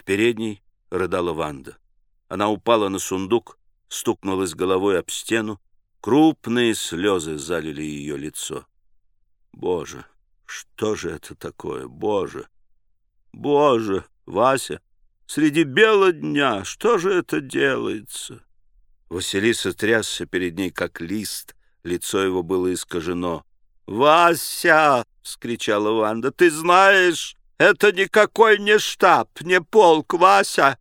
В передней рыдала Ванда. Она упала на сундук, стукнулась головой об стену. Крупные слезы залили ее лицо. Боже, что же это такое? Боже! Боже, Вася, среди бела дня, что же это делается? Василиса трясся перед ней, как лист, лицо его было искажено. «Вася!» — вскричала Ванда. «Ты знаешь, это никакой не штаб, не полк, Вася!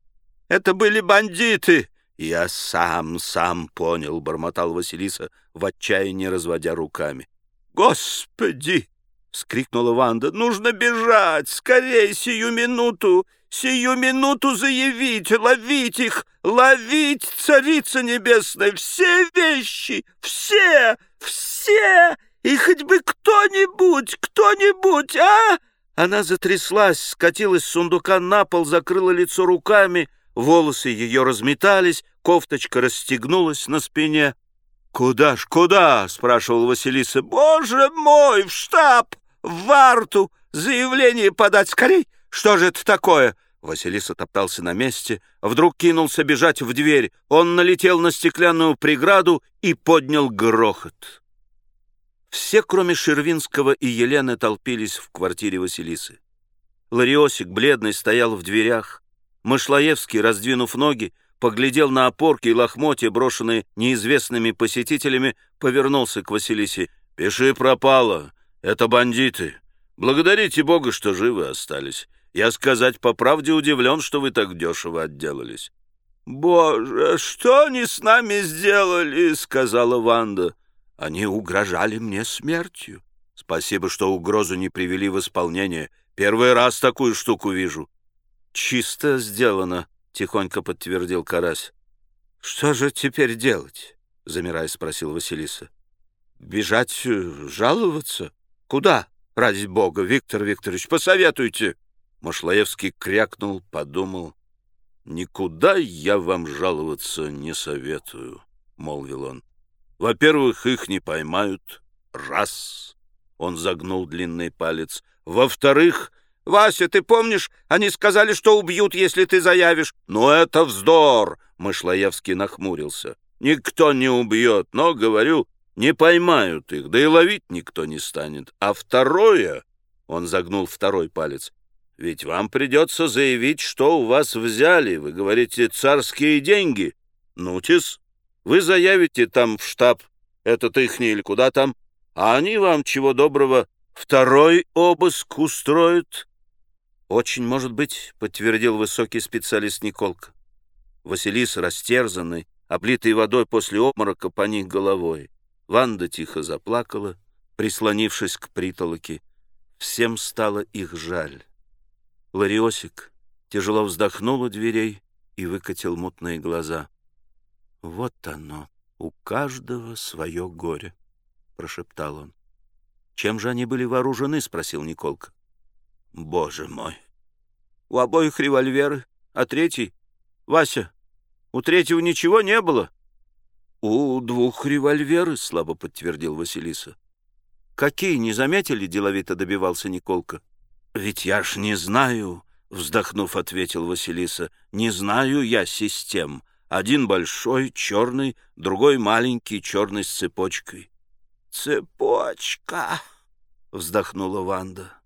Это были бандиты!» «Я сам, сам понял», — бормотал Василиса, в отчаянии разводя руками. «Господи!» — вскрикнула Ванда. «Нужно бежать! Скорей, сию минуту! Сию минуту заявить! Ловить их! Ловить, Царица Небесная! Все вещи! Все! Все! И хоть бы кто-нибудь! Кто-нибудь, а?» Она затряслась, скатилась с сундука на пол, закрыла лицо руками, волосы ее разметались, кофточка расстегнулась на спине. «Куда ж, куда?» — спрашивал Василиса. «Боже мой, в штаб! В варту! Заявление подать скорей! Что же это такое?» Василиса топтался на месте, вдруг кинулся бежать в дверь. Он налетел на стеклянную преграду и поднял грохот. Все, кроме Шервинского и Елены, толпились в квартире Василисы. Лариосик, бледный, стоял в дверях. Мышлоевский, раздвинув ноги, поглядел на опорки и лохмотья, брошенные неизвестными посетителями, повернулся к Василисе. «Пиши пропало. Это бандиты. Благодарите Бога, что живы остались. Я сказать по правде удивлен, что вы так дешево отделались». «Боже, что они с нами сделали?» — сказала Ванда. «Они угрожали мне смертью. Спасибо, что угрозу не привели в исполнение. Первый раз такую штуку вижу». «Чисто сделано», — тихонько подтвердил Карась. «Что же теперь делать?» — замирая спросил Василиса. «Бежать, э, жаловаться? Куда, ради бога, Виктор Викторович, посоветуйте!» Машлаевский крякнул, подумал. «Никуда я вам жаловаться не советую», — молвил он. «Во-первых, их не поймают. Раз!» — он загнул длинный палец. «Во-вторых, «Вася, ты помнишь, они сказали, что убьют, если ты заявишь?» «Ну, это вздор!» — Мышлоевский нахмурился. «Никто не убьет, но, говорю, не поймают их, да и ловить никто не станет. А второе...» — он загнул второй палец. «Ведь вам придется заявить, что у вас взяли. Вы говорите, царские деньги. Ну-тис, вы заявите там в штаб, этот ихний или куда там, а они вам, чего доброго, второй обыск устроят». «Очень может быть», — подтвердил высокий специалист Николка. Василис, растерзанный, облитый водой после обморока, поник головой. Ванда тихо заплакала, прислонившись к притолоке. Всем стало их жаль. Лариосик тяжело вздохнул у дверей и выкатил мутные глаза. «Вот оно, у каждого свое горе», — прошептал он. «Чем же они были вооружены?» — спросил Николка. Боже мой! У обоих револьверы, а третий... Вася, у третьего ничего не было? У двух револьверы, слабо подтвердил Василиса. Какие, не заметили, деловито добивался Николка. Ведь я ж не знаю, вздохнув, ответил Василиса. Не знаю я систем. Один большой, черный, другой маленький, черный с цепочкой. «Цепочка!» — вздохнула Ванда.